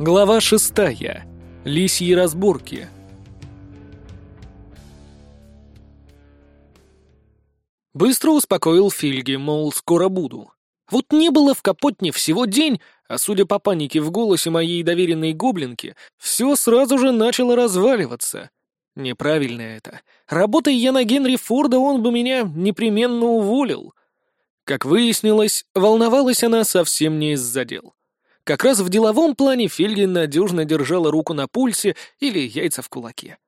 Глава шестая. Лисьи разборки. Быстро успокоил Фильги, мол, скоро буду. Вот не было в Капотне всего день, а судя по панике в голосе моей доверенной гоблинки, все сразу же начало разваливаться. Неправильно это. Работая я на Генри Форда, он бы меня непременно уволил. Как выяснилось, волновалась она совсем не из-за дел. Как раз в деловом плане Фельгин надежно держала руку на пульсе или яйца в кулаке.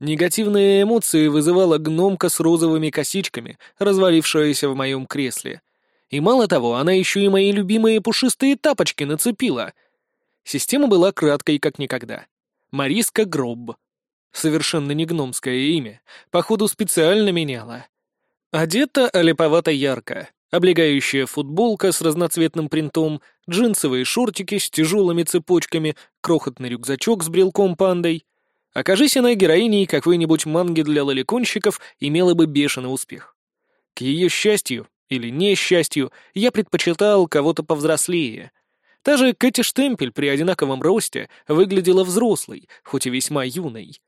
Негативные эмоции вызывала гномка с розовыми косичками, развалившаяся в моем кресле. И мало того, она еще и мои любимые пушистые тапочки нацепила. Система была краткой, как никогда. Мариска Гроб. Совершенно не гномское имя. Походу, специально меняла. Одета олиповато ярко. Облегающая футболка с разноцветным принтом, джинсовые шортики с тяжелыми цепочками, крохотный рюкзачок с брелком пандой. Окажись она героиней какой-нибудь манги для лоликонщиков, имела бы бешеный успех. К ее счастью, или несчастью, я предпочитал кого-то повзрослее. Та же Кэти Штемпель при одинаковом росте выглядела взрослой, хоть и весьма юной.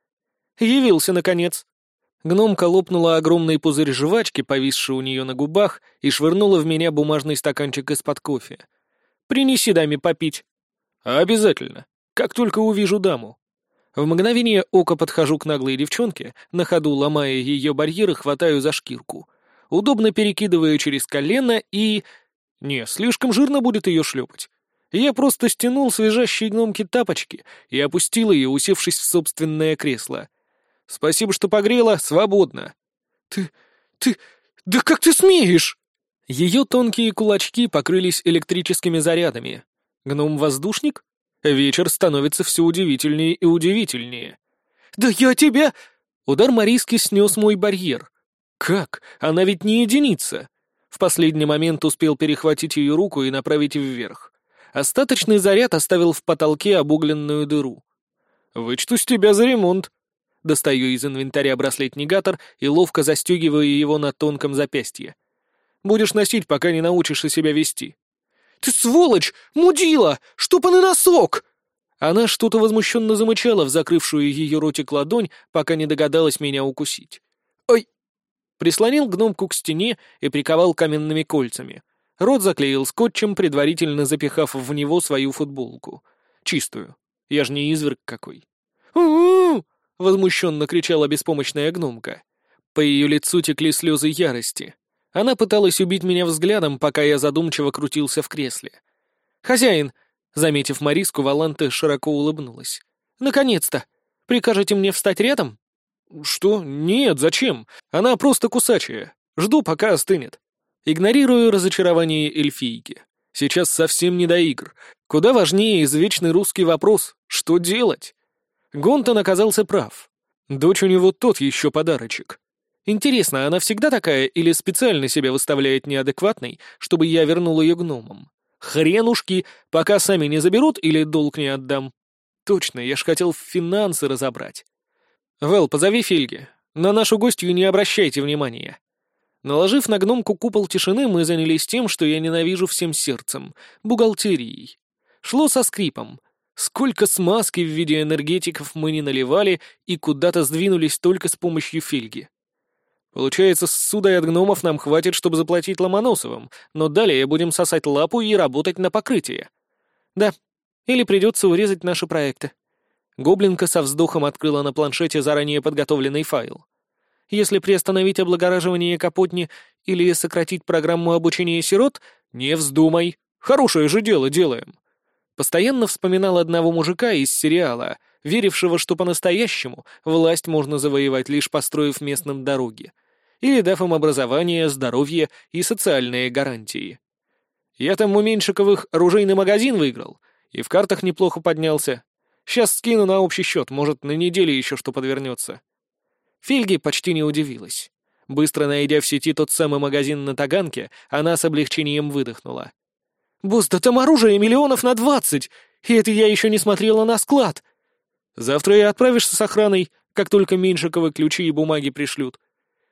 Явился, наконец. Гномка лопнула огромный пузырь жвачки, повисший у нее на губах, и швырнула в меня бумажный стаканчик из-под кофе. «Принеси даме попить». «Обязательно. Как только увижу даму». В мгновение ока подхожу к наглой девчонке, на ходу ломая ее барьеры, хватаю за шкирку. Удобно перекидываю через колено и... Не, слишком жирно будет ее шлепать. Я просто стянул свежащие гномки тапочки и опустил ее, усевшись в собственное кресло. Спасибо, что погрела, свободно. Ты... ты... да как ты смеешь? Ее тонкие кулачки покрылись электрическими зарядами. Гном-воздушник? Вечер становится все удивительнее и удивительнее. «Да я тебя...» Удар Мариски снес мой барьер. «Как? Она ведь не единица!» В последний момент успел перехватить ее руку и направить вверх. Остаточный заряд оставил в потолке обугленную дыру. «Вычту с тебя за ремонт», Достаю из инвентаря браслет-негатор и ловко застегиваю его на тонком запястье. Будешь носить, пока не научишься себя вести. «Ты сволочь! Мудила! Штопанный носок!» Она что-то возмущенно замычала в закрывшую ее ротик ладонь, пока не догадалась меня укусить. «Ой!» Прислонил гномку к стене и приковал каменными кольцами. Рот заклеил скотчем, предварительно запихав в него свою футболку. Чистую. Я же не изверг какой. «У-у-у!» Возмущенно кричала беспомощная гномка. По ее лицу текли слезы ярости. Она пыталась убить меня взглядом, пока я задумчиво крутился в кресле. «Хозяин!» Заметив Мариску, Валанта широко улыбнулась. «Наконец-то! Прикажете мне встать рядом?» «Что? Нет, зачем? Она просто кусачая. Жду, пока остынет». Игнорирую разочарование эльфийки. Сейчас совсем не до игр. Куда важнее извечный русский вопрос «Что делать?» Гонтон оказался прав. Дочь у него тот еще подарочек. Интересно, она всегда такая или специально себя выставляет неадекватной, чтобы я вернул ее гномам? Хренушки, пока сами не заберут или долг не отдам. Точно, я ж хотел финансы разобрать. Вэл, позови Фильги. На нашу гостью не обращайте внимания. Наложив на гномку купол тишины, мы занялись тем, что я ненавижу всем сердцем — бухгалтерией. Шло со скрипом — Сколько смазки в виде энергетиков мы не наливали и куда-то сдвинулись только с помощью фильги. Получается, судой от гномов нам хватит, чтобы заплатить Ломоносовым, но далее будем сосать лапу и работать на покрытие. Да, или придется урезать наши проекты. Гоблинка со вздохом открыла на планшете заранее подготовленный файл. Если приостановить облагораживание Капотни или сократить программу обучения сирот, не вздумай. Хорошее же дело делаем. Постоянно вспоминал одного мужика из сериала, верившего, что по-настоящему власть можно завоевать, лишь построив местным дороги, или дав им образование, здоровье и социальные гарантии. Я там у Меньшиковых оружейный магазин выиграл, и в картах неплохо поднялся. Сейчас скину на общий счет, может, на неделе еще что подвернется. Фильги почти не удивилась. Быстро найдя в сети тот самый магазин на Таганке, она с облегчением выдохнула. «Босс, да там оружие миллионов на двадцать! И это я еще не смотрела на склад!» «Завтра и отправишься с охраной, как только Меньшиковы ключи и бумаги пришлют.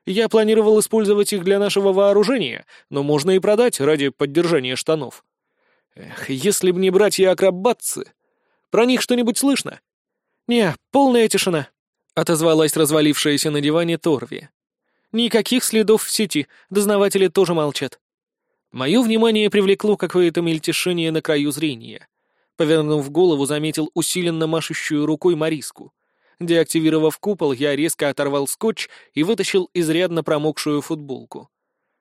Я планировал использовать их для нашего вооружения, но можно и продать ради поддержания штанов. Эх, если б не братья-акробатцы! Про них что-нибудь слышно?» «Не, полная тишина», — отозвалась развалившаяся на диване Торви. «Никаких следов в сети, дознаватели тоже молчат». Мое внимание привлекло какое-то мельтешение на краю зрения. Повернув голову, заметил усиленно машущую рукой Мариску. Деактивировав купол, я резко оторвал скотч и вытащил изрядно промокшую футболку.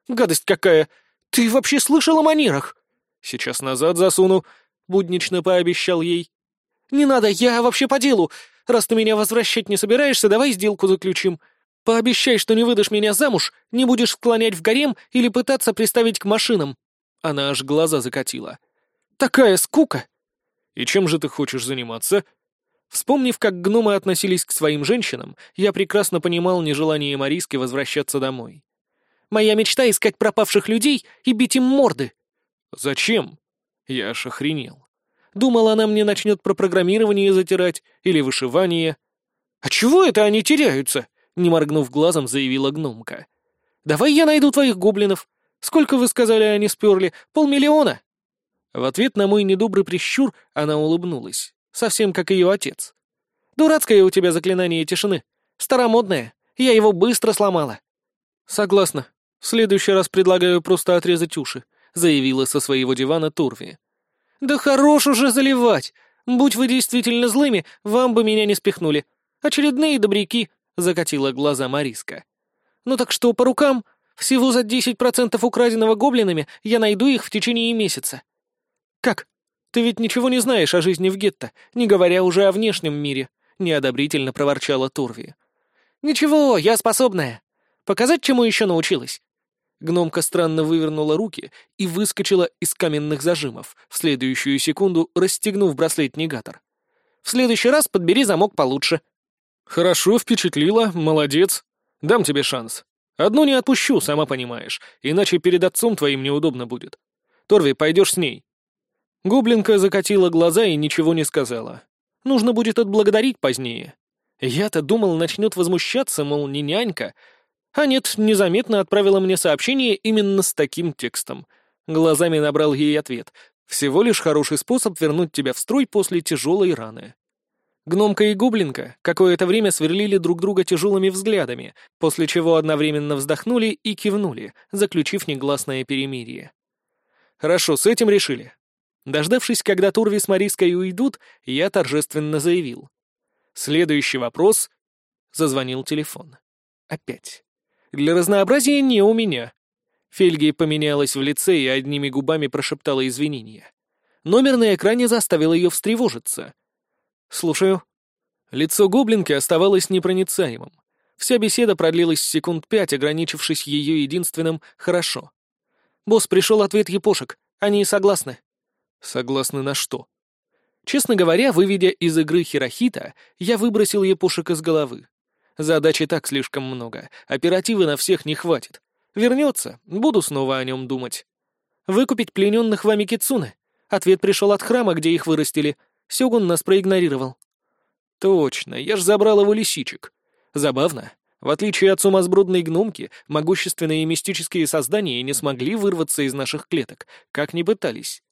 «Гадость какая! Ты вообще слышал о манерах?» «Сейчас назад засуну», — буднично пообещал ей. «Не надо, я вообще по делу. Раз ты меня возвращать не собираешься, давай сделку заключим. Пообещай, что не выдашь меня замуж, не будешь склонять в гарем или пытаться приставить к машинам». Она аж глаза закатила. «Такая скука!» «И чем же ты хочешь заниматься?» Вспомнив, как гномы относились к своим женщинам, я прекрасно понимал нежелание Мариски возвращаться домой. «Моя мечта — искать пропавших людей и бить им морды». «Зачем?» Я аж охренел. Думал, она мне начнет про программирование затирать или вышивание. «А чего это они теряются?» — не моргнув глазом, заявила гномка. «Давай я найду твоих гоблинов. Сколько, вы сказали, они сперли? Полмиллиона?» В ответ на мой недобрый прищур она улыбнулась, совсем как ее отец. «Дурацкое у тебя заклинание тишины. Старомодное. Я его быстро сломала». «Согласна. В следующий раз предлагаю просто отрезать уши», — заявила со своего дивана Турви. «Да хорош уже заливать! Будь вы действительно злыми, вам бы меня не спихнули. Очередные добряки!» — закатила глаза Мариска. «Ну так что, по рукам? Всего за десять процентов украденного гоблинами я найду их в течение месяца». «Как? Ты ведь ничего не знаешь о жизни в гетто, не говоря уже о внешнем мире», — неодобрительно проворчала Турви. «Ничего, я способная. Показать, чему еще научилась. Гномка странно вывернула руки и выскочила из каменных зажимов, в следующую секунду расстегнув браслет-негатор. «В следующий раз подбери замок получше». «Хорошо, впечатлила, молодец. Дам тебе шанс. Одну не отпущу, сама понимаешь, иначе перед отцом твоим неудобно будет. Торви, пойдешь с ней». Гоблинка закатила глаза и ничего не сказала. Нужно будет отблагодарить позднее. Я-то думал, начнет возмущаться, мол, не нянька, а нет, незаметно отправила мне сообщение именно с таким текстом. Глазами набрал ей ответ. Всего лишь хороший способ вернуть тебя в строй после тяжелой раны. Гномка и гоблинка какое-то время сверлили друг друга тяжелыми взглядами, после чего одновременно вздохнули и кивнули, заключив негласное перемирие. «Хорошо, с этим решили». Дождавшись, когда Турви с Мариской уйдут, я торжественно заявил. «Следующий вопрос...» Зазвонил телефон. Опять. Для разнообразия не у меня. Фельги поменялась в лице и одними губами прошептала извинения. Номер на экране заставил ее встревожиться. «Слушаю». Лицо гоблинки оставалось непроницаемым. Вся беседа продлилась секунд пять, ограничившись ее единственным «хорошо». «Босс, пришел ответ епошек. Они согласны». «Согласны на что?» Честно говоря, выведя из игры Хирохита, я выбросил епошек из головы. Задач и так слишком много, оперативы на всех не хватит. Вернется, буду снова о нем думать. Выкупить плененных вами кицуны. Ответ пришел от храма, где их вырастили. Сёгун нас проигнорировал. Точно, я ж забрал его лисичек. Забавно. В отличие от сумасбродной гномки, могущественные мистические создания не смогли вырваться из наших клеток, как ни пытались.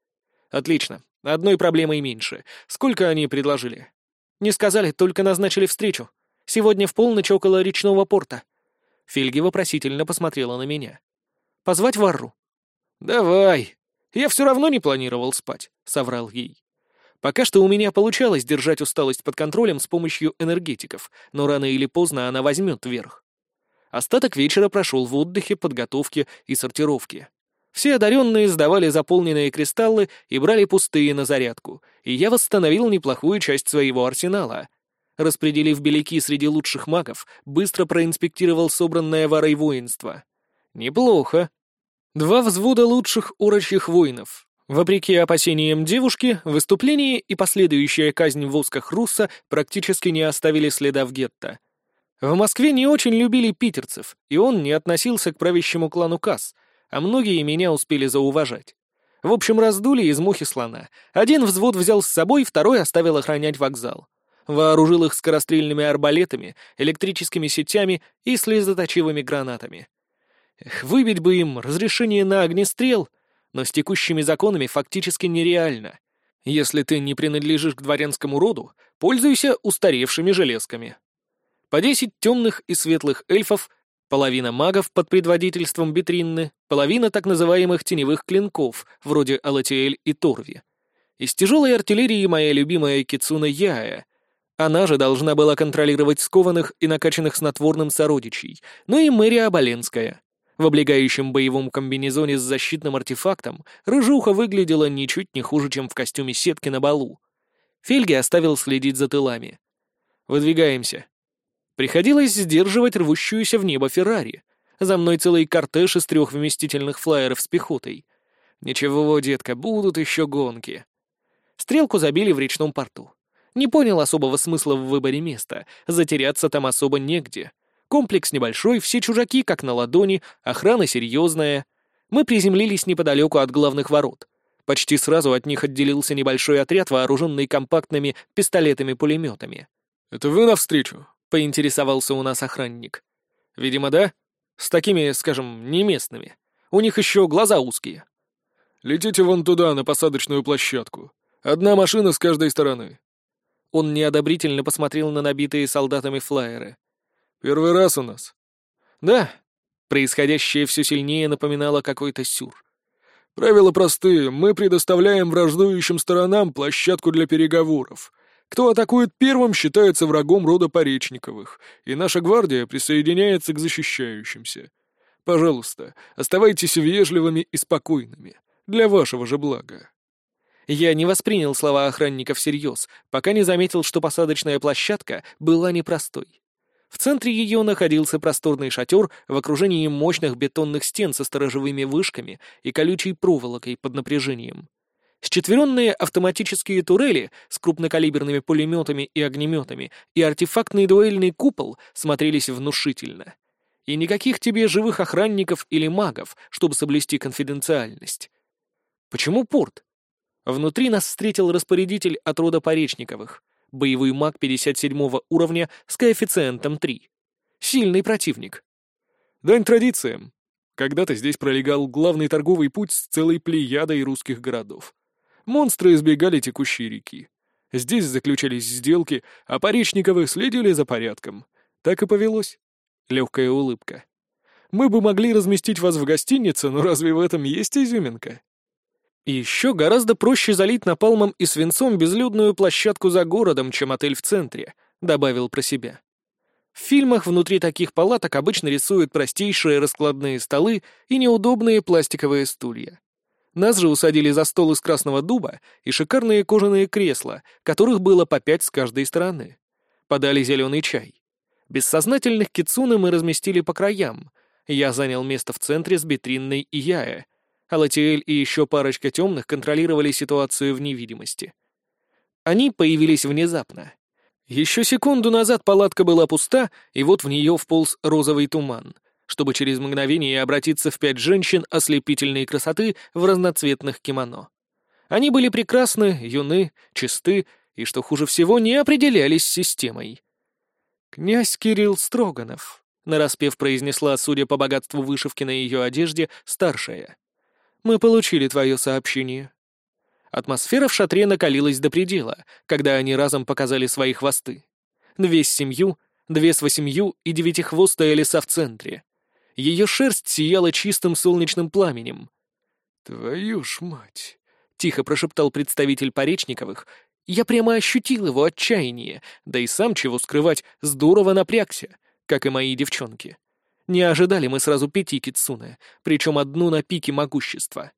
Отлично. Одной проблемой меньше. Сколько они предложили? Не сказали, только назначили встречу. Сегодня в полночь около речного порта». Фильги вопросительно посмотрела на меня. «Позвать Варру?» «Давай. Я все равно не планировал спать», — соврал ей. Пока что у меня получалось держать усталость под контролем с помощью энергетиков, но рано или поздно она возьмет верх. Остаток вечера прошел в отдыхе, подготовке и сортировке. Все одаренные сдавали заполненные кристаллы и брали пустые на зарядку, и я восстановил неплохую часть своего арсенала, распределив беляки среди лучших магов, быстро проинспектировал собранное варой воинство. Неплохо. Два взвода лучших урочьих воинов. Вопреки опасениям девушки, выступление и последующая казнь восках Русса практически не оставили следа в гетто. В Москве не очень любили питерцев, и он не относился к правящему клану Касс, а многие меня успели зауважать. В общем, раздули из мухи слона. Один взвод взял с собой, второй оставил охранять вокзал вооружил их скорострельными арбалетами, электрическими сетями и слезоточивыми гранатами. Эх, выбить бы им разрешение на огнестрел, но с текущими законами фактически нереально. Если ты не принадлежишь к дворянскому роду, пользуйся устаревшими железками. По десять темных и светлых эльфов, половина магов под предводительством Бетринны, половина так называемых теневых клинков, вроде Алатиэль и Торви. Из тяжелой артиллерии моя любимая Кицуна Яя. Она же должна была контролировать скованных и накачанных снотворным сородичей, ну и Мэрия Оболенская. В облегающем боевом комбинезоне с защитным артефактом рыжуха выглядела ничуть не хуже, чем в костюме сетки на балу. Фельги оставил следить за тылами. «Выдвигаемся». Приходилось сдерживать рвущуюся в небо Феррари. За мной целый кортеж из трех вместительных флайеров с пехотой. Ничего, детка, будут еще гонки. Стрелку забили в речном порту. Не понял особого смысла в выборе места, затеряться там особо негде. Комплекс небольшой, все чужаки как на ладони, охрана серьезная. Мы приземлились неподалеку от главных ворот. Почти сразу от них отделился небольшой отряд, вооруженный компактными пистолетами-пулеметами. «Это вы навстречу?» — поинтересовался у нас охранник. «Видимо, да. С такими, скажем, не местными. У них еще глаза узкие». «Летите вон туда, на посадочную площадку. Одна машина с каждой стороны». Он неодобрительно посмотрел на набитые солдатами флайеры. Первый раз у нас. Да. Происходящее все сильнее напоминало какой-то сюр. Правила простые. Мы предоставляем враждующим сторонам площадку для переговоров. Кто атакует первым, считается врагом рода Поречниковых, и наша гвардия присоединяется к защищающимся. Пожалуйста, оставайтесь вежливыми и спокойными. Для вашего же блага. Я не воспринял слова охранника всерьез, пока не заметил, что посадочная площадка была непростой. В центре ее находился просторный шатер в окружении мощных бетонных стен со сторожевыми вышками и колючей проволокой под напряжением. Счетверенные автоматические турели с крупнокалиберными пулеметами и огнеметами и артефактный дуэльный купол смотрелись внушительно. И никаких тебе живых охранников или магов, чтобы соблюсти конфиденциальность. Почему порт? Внутри нас встретил распорядитель от рода Поречниковых — боевой маг 57 уровня с коэффициентом 3. Сильный противник. Дань традициям. Когда-то здесь пролегал главный торговый путь с целой плеядой русских городов. Монстры избегали текущей реки. Здесь заключались сделки, а Поречниковы следили за порядком. Так и повелось. Легкая улыбка. Мы бы могли разместить вас в гостинице, но разве в этом есть изюминка? Еще гораздо проще залить напалмом и свинцом безлюдную площадку за городом, чем отель в центре, добавил про себя. В фильмах внутри таких палаток обычно рисуют простейшие раскладные столы и неудобные пластиковые стулья. Нас же усадили за стол из красного дуба и шикарные кожаные кресла, которых было по пять с каждой стороны. Подали зеленый чай. Бессознательных кицуны мы разместили по краям. Я занял место в центре с Бетринной и Яя, Алатиэль и еще парочка темных контролировали ситуацию в невидимости. Они появились внезапно. Еще секунду назад палатка была пуста, и вот в нее вполз розовый туман, чтобы через мгновение обратиться в пять женщин ослепительной красоты в разноцветных кимоно. Они были прекрасны, юны, чисты и, что хуже всего, не определялись системой. «Князь Кирилл Строганов», — нараспев произнесла, судя по богатству вышивки на ее одежде, старшая. Мы получили твое сообщение». Атмосфера в шатре накалилась до предела, когда они разом показали свои хвосты. Две с семью, две с восемью и девятихвостая лиса в центре. Ее шерсть сияла чистым солнечным пламенем. «Твою ж мать!» — тихо прошептал представитель Поречниковых. Я прямо ощутил его отчаяние, да и сам, чего скрывать, здорово напрягся, как и мои девчонки. Не ожидали мы сразу пяти кицуне, причем одну на пике могущества.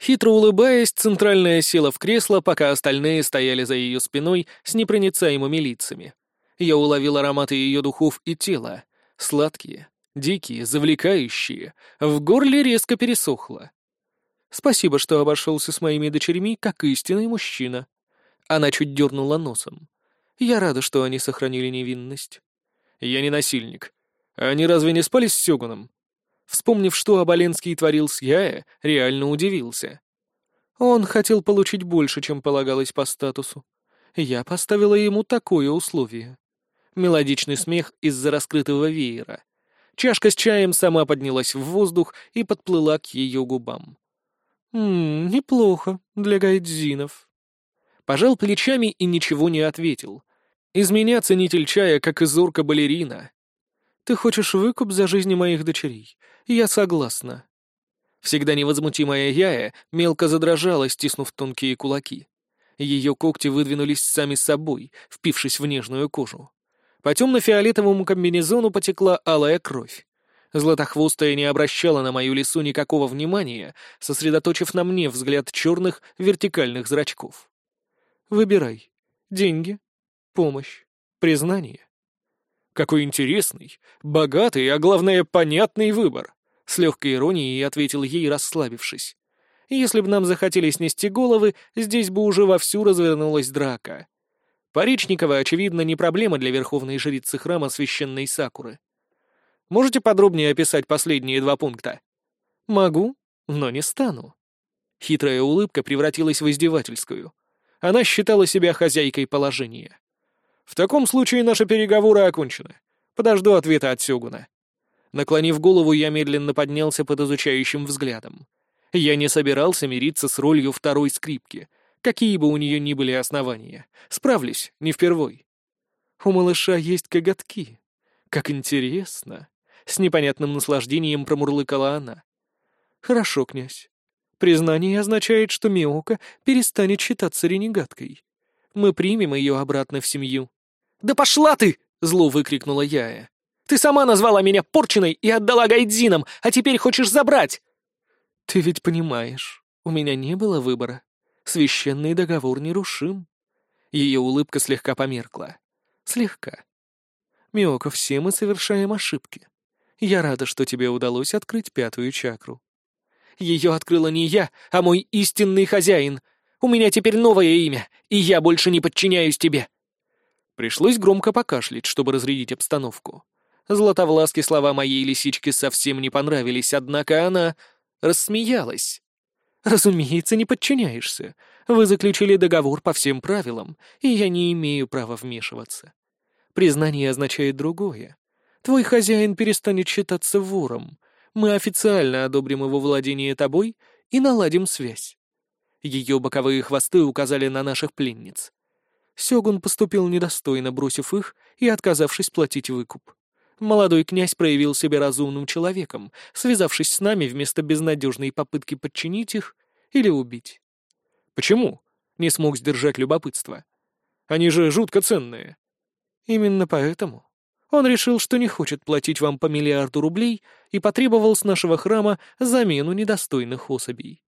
Хитро улыбаясь, центральная села в кресло, пока остальные стояли за ее спиной с непроницаемыми лицами. Я уловил ароматы ее духов и тела. Сладкие, дикие, завлекающие. В горле резко пересохло. Спасибо, что обошелся с моими дочерьми, как истинный мужчина. Она чуть дернула носом. Я рада, что они сохранили невинность. Я не насильник. Они разве не спали с Сёгуном? Вспомнив, что Оболенский творил с Яя, реально удивился. Он хотел получить больше, чем полагалось по статусу. Я поставила ему такое условие. Мелодичный смех из-за раскрытого веера. Чашка с чаем сама поднялась в воздух и подплыла к ее губам. «Ммм, неплохо для гайдзинов». Пожал плечами и ничего не ответил. Из меня ценитель чая, как из орка балерина. Ты хочешь выкуп за жизни моих дочерей? Я согласна. Всегда невозмутимая Яя мелко задрожала, стиснув тонкие кулаки. Ее когти выдвинулись сами собой, впившись в нежную кожу. По темно-фиолетовому комбинезону потекла алая кровь. Златохвостая не обращала на мою лесу никакого внимания, сосредоточив на мне взгляд черных вертикальных зрачков. «Выбирай. Деньги, помощь, признание». Какой интересный, богатый, а главное, понятный выбор. С легкой иронией ответил ей, расслабившись. Если бы нам захотели снести головы, здесь бы уже вовсю развернулась драка. Поречникова, очевидно, не проблема для верховной жрицы храма священной Сакуры. Можете подробнее описать последние два пункта? Могу, но не стану. Хитрая улыбка превратилась в издевательскую. Она считала себя хозяйкой положения. В таком случае наши переговоры окончены. Подожду ответа от Сёгуна. Наклонив голову, я медленно поднялся под изучающим взглядом. Я не собирался мириться с ролью второй скрипки, какие бы у нее ни были основания. Справлюсь, не впервой. У малыша есть коготки. Как интересно. С непонятным наслаждением промурлыкала она. Хорошо, князь. Признание означает, что Миока перестанет считаться ренегаткой. Мы примем ее обратно в семью. «Да пошла ты!» — зло выкрикнула Яя. «Ты сама назвала меня порченой и отдала гайдзинам, а теперь хочешь забрать!» «Ты ведь понимаешь, у меня не было выбора. Священный договор нерушим». Ее улыбка слегка померкла. Слегка. «Миока, все мы совершаем ошибки. Я рада, что тебе удалось открыть пятую чакру». «Ее открыла не я, а мой истинный хозяин. У меня теперь новое имя, и я больше не подчиняюсь тебе». Пришлось громко покашлять, чтобы разрядить обстановку. Златовласки слова моей лисички совсем не понравились, однако она рассмеялась. «Разумеется, не подчиняешься. Вы заключили договор по всем правилам, и я не имею права вмешиваться. Признание означает другое. Твой хозяин перестанет считаться вором. Мы официально одобрим его владение тобой и наладим связь». Ее боковые хвосты указали на наших пленниц. Сёгун поступил недостойно, бросив их и отказавшись платить выкуп молодой князь проявил себя разумным человеком, связавшись с нами вместо безнадежной попытки подчинить их или убить. Почему? Не смог сдержать любопытство. Они же жутко ценные. Именно поэтому. Он решил, что не хочет платить вам по миллиарду рублей и потребовал с нашего храма замену недостойных особей.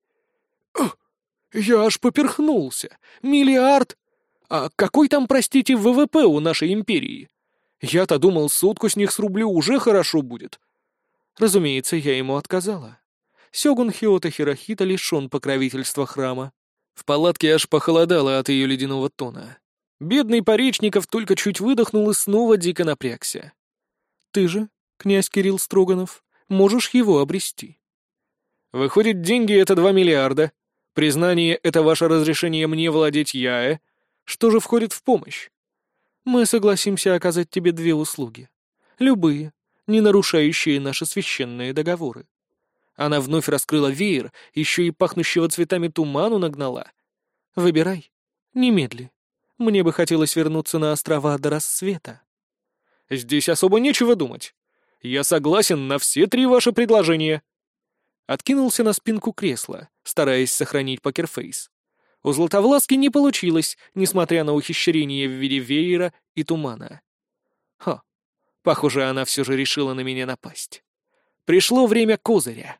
Я аж поперхнулся. Миллиард? А какой там, простите, ВВП у нашей империи? Я-то думал, сутку с них срублю уже хорошо будет. Разумеется, я ему отказала. Сёгун Хиота Хирохита лишён покровительства храма. В палатке аж похолодало от ее ледяного тона. Бедный Поречников только чуть выдохнул и снова дико напрягся. «Ты же, князь Кирилл Строганов, можешь его обрести». «Выходит, деньги — это два миллиарда. Признание — это ваше разрешение мне владеть Яэ. Что же входит в помощь?» мы согласимся оказать тебе две услуги. Любые, не нарушающие наши священные договоры. Она вновь раскрыла веер, еще и пахнущего цветами туману нагнала. Выбирай. Немедли. Мне бы хотелось вернуться на острова до рассвета. Здесь особо нечего думать. Я согласен на все три ваши предложения. Откинулся на спинку кресла, стараясь сохранить покерфейс. У Златовласки не получилось, несмотря на ухищрение в виде веера и тумана. Хо, похоже, она все же решила на меня напасть. Пришло время козыря.